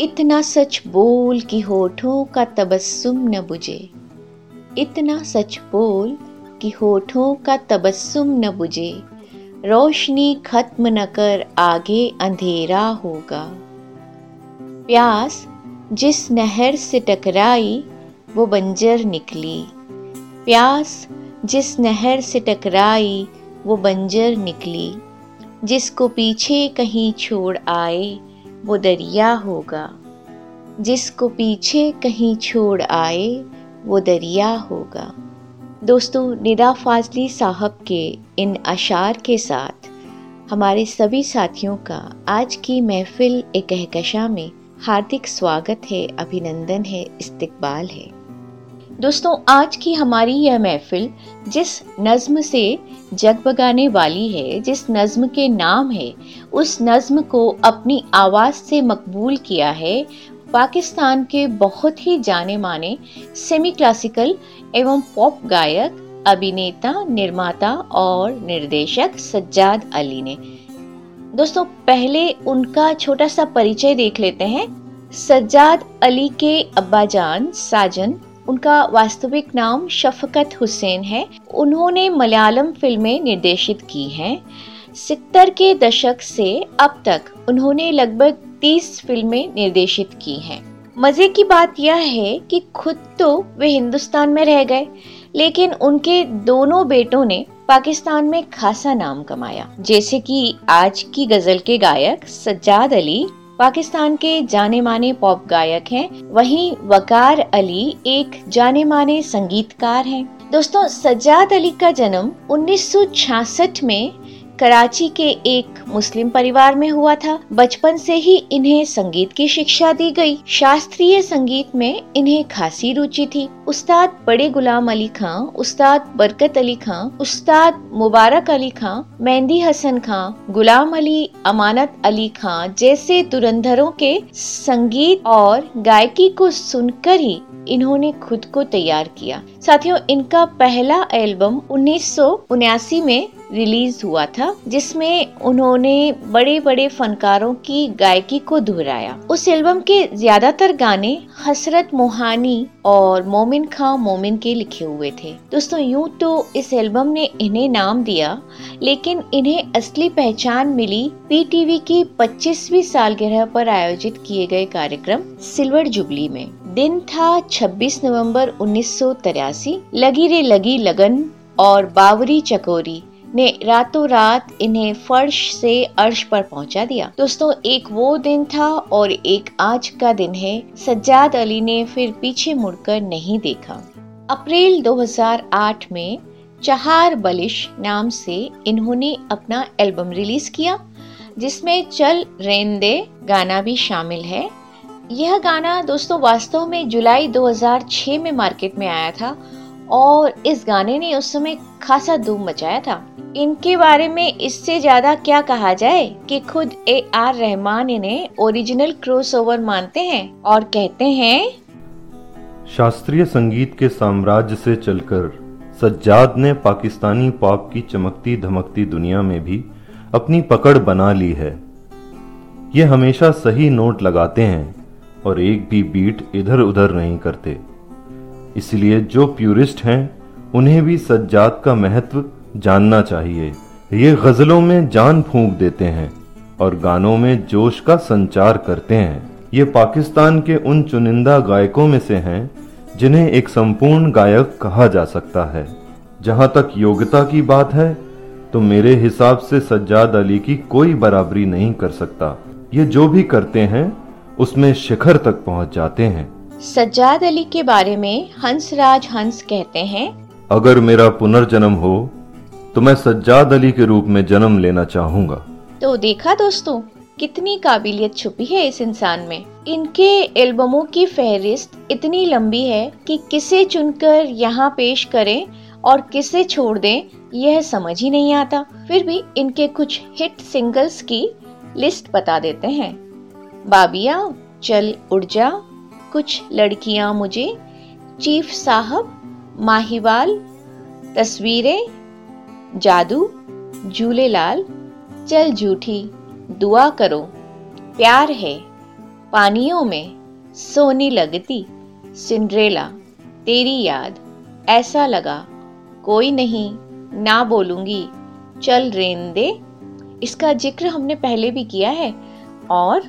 इतना सच बोल कि होठों का तबस्सुम न बुझे। इतना सच बोल कि होठों का तबस्सुम न बुझे। रोशनी खत्म न कर आगे अंधेरा होगा। प्यास जिस नहर से टकराई, वो बंजर निकली। प्यास जिस नहर से टकराई, वो बंजर निकली। जिसको पीछे कहीं छोड़ आए वो दरिया होगा। जिसको पीछे कहीं छोड़ आए, वो दरिया होगा। दोस्तों, निदा फाजली साहब के इन अशार के साथ हमारे सभी साथियों का आज की महफिल एक कहकशा में हार्दिक स्वागत है, अभिनंदन है, इस्तकबाल है। दोस्तों, आज की हमारी यह महफिल जिस नज्म से जगबगाने वाली है, जिस नज्म के नाम है, उस नज्म को अपनी आवाज़ से मकबूल किया है, पाकिस्तान के बहुत ही जाने माने सेमी क्लासिकल एवं पॉप गायक, अभिनेता, निर्माता और निर्देशक सज्जाद अली ने। दोस्तों, पहले उनका छोटा सा परिचय देख लेते हैं। सज्जाद अली के अब्बाजान साजन उनका वास्तविक नाम शफकत हुसैन है। उन्होंने मलयालम फ़िल्में निर्देशित की हैं। सितर के दशक से अब तक उन्होंने लगभग तीस फ़िल्में निर्देशित की हैं। मज़े की बात यह है कि खुद तो वे हिंदुस्तान में रह गए, लेकिन उनके दोनों बेटों ने पाकिस्तान में खासा नाम कमाया। जैसे कि आज की गज़ल के गायक सज्जाद अली पाकिस्तान के जाने माने पॉप गायक हैं। वहीं वकार अली एक जाने माने संगीतकार हैं। दोस्तों, सज्जाद अली का जन्म 1966 में कराची के एक मुस्लिम परिवार में हुआ था। बचपन से ही इन्हें संगीत की शिक्षा दी गई। शास्त्रीय संगीत में इन्हें खासी रुचि थी। उस्ताद बड़े गुलाम अली खां, उस्ताद बरकत अली खां, उस्ताद मुबारक अली खां, मेहंदी हसन खां, गुलाम अली, अमानत अली खां जैसे दुरंधरों के संगीत और गायकी को सुनकर ही इन्होंने खुद को तैयार किया। साथियों, इनका पहला एल्बम उन्नीस में रिलीज़ हुआ था, जिसमें उन्होंने बड़े बड़े फनकारों की गायकी को दोहराया। उस एल्बम के ज़्यादातर गाने हसरत मोहानी और मोमिन खां मोमिन के लिखे हुए थे। दोस्तों, यूँ तो इस एल्बम ने इन्हें नाम दिया, लेकिन इन्हें असली पहचान मिली पीटीवी की 25वीं सालगिरह पर आयोजित किए गए कार्यक्रम सिल्वर जुबली में। दिन था 26 नवंबर उन्नीस लगी रे लगी लगन और बावरी चकोरी। ने रातों रात इन्हें फर्श से अर्श पर पहुँचा दिया। दोस्तों, एक वो दिन था और एक आज का दिन है। सज्जाद अली ने फिर पीछे मुड़कर नहीं देखा। अप्रैल 2008 में चहार बलिश नाम से इन्होंने अपना एल्बम रिलीज़ किया, जिसमें चल रेंदे गाना भी शामिल है। यह गाना दोस्तों, वास्तव में जुलाई 2006 में मार्केट में आया था और इस गाने ने उस समय खासा धूम मचाया था। इनके बारे में इससे ज़्यादा क्या कहा जाए कि खुद ए आर रहमान इन्हें ओरिजिनल क्रॉस ओवर मानते हैं और कहते हैं, शास्त्रीय संगीत के साम्राज्य से चलकर सज्जाद ने पाकिस्तानी पॉप की चमकती धमकती दुनिया में भी अपनी पकड़ बना ली है। ये हमेशा सही नोट लगाते हैं और एक भी बीट इधर उधर नहीं करते। इसलिए जो प्यूरिस्ट हैं, उन्हें भी सज्जात का महत्व जानना चाहिए। ये गजलों में जान फूंक देते हैं और गानों में जोश का संचार करते हैं। ये पाकिस्तान के उन चुनिंदा गायकों में से हैं, जिन्हें एक संपूर्ण गायक कहा जा सकता है। जहाँ तक योग्यता की बात है तो मेरे हिसाब से सज्जाद अली की कोई बराबरी नहीं कर सकता। ये जो भी करते हैं, उसमें शिखर तक पहुँच जाते हैं। सज्जाद अली के बारे में हंसराज हंस कहते हैं अगर मेरा पुनर्जन्म हो तो मैं सज्जाद अली के रूप में जन्म लेना चाहूँगा। तो देखा दोस्तों कितनी काबिलियत छुपी है इस इंसान में। इनके एल्बमों की फहरिस्त इतनी लंबी है कि किसे चुनकर यहाँ पेश करें और किसे छोड़ दें यह समझ ही नहीं आता। फिर भी इनके कुछ हिट सिंगल्स की लिस्ट बता देते हैं। बाबिया चल उड़ जा। कुछ लड़कियाँ मुझे, चीफ साहब, माहिवाल, तस्वीरें, जादू झूलेलाल चल झूठी दुआ करो, प्यार है, पानियों में सोनी लगती, सिंड्रेला, तेरी याद, ऐसा लगा, कोई नहीं, ना बोलूँगी, चल रेन दे इसका ज़िक्र हमने पहले भी किया है, और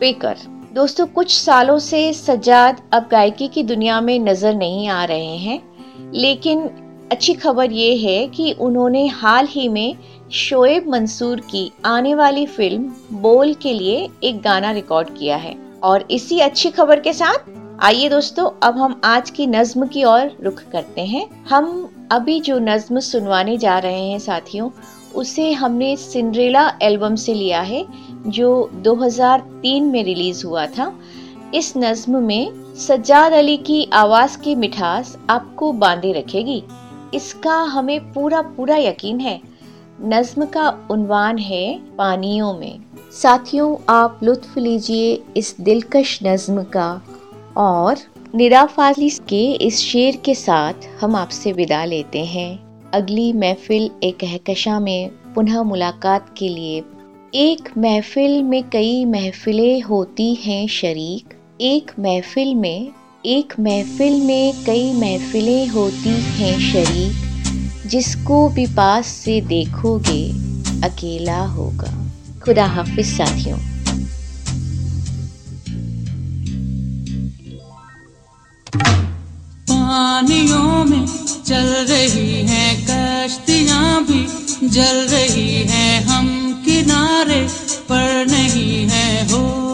पेकर दोस्तों, कुछ सालों से सज्जाद अब गायकी की दुनिया में नज़र नहीं आ रहे हैं, लेकिन अच्छी खबर ये है कि उन्होंने हाल ही में शोएब मंसूर की आने वाली फ़िल्म बोल के लिए एक गाना रिकॉर्ड किया है। और इसी अच्छी खबर के साथ, आइए दोस्तों, अब हम आज की नज्म की ओर रुख करते हैं। हम अभी जो नज्म सुनवाने जा रहे हैं साथियों, उसे हमने सिंड्रेला एल्बम से लिया है। जो 2003 में रिलीज़ हुआ था, इस नज्म में सज्जाद अली की आवाज़ की मिठास आपको बांधे रखेगी। इसका हमें पूरा पूरा यकीन है। नज्म का उन्वान है पानियों में। साथियों, आप लुत्फ लीजिए इस दिलकश नज्म का और निराफाली के इस शेर के साथ हम आपसे विदा लेते हैं। अगली महफिल एक कहकशा में पुनः मुलाकात के लिए एक महफिल में कई महफिलें होती हैं शरीक। एक महफिल में, एक महफिल में कई महफिलें होती हैं शरीक। जिसको भी पास से देखोगे, अकेला होगा। खुदा हाफिज साथियों। पानियों में चल रही हैं, कश्तियाँ भी जल रही हैं, हम किनारे पर नहीं है हो।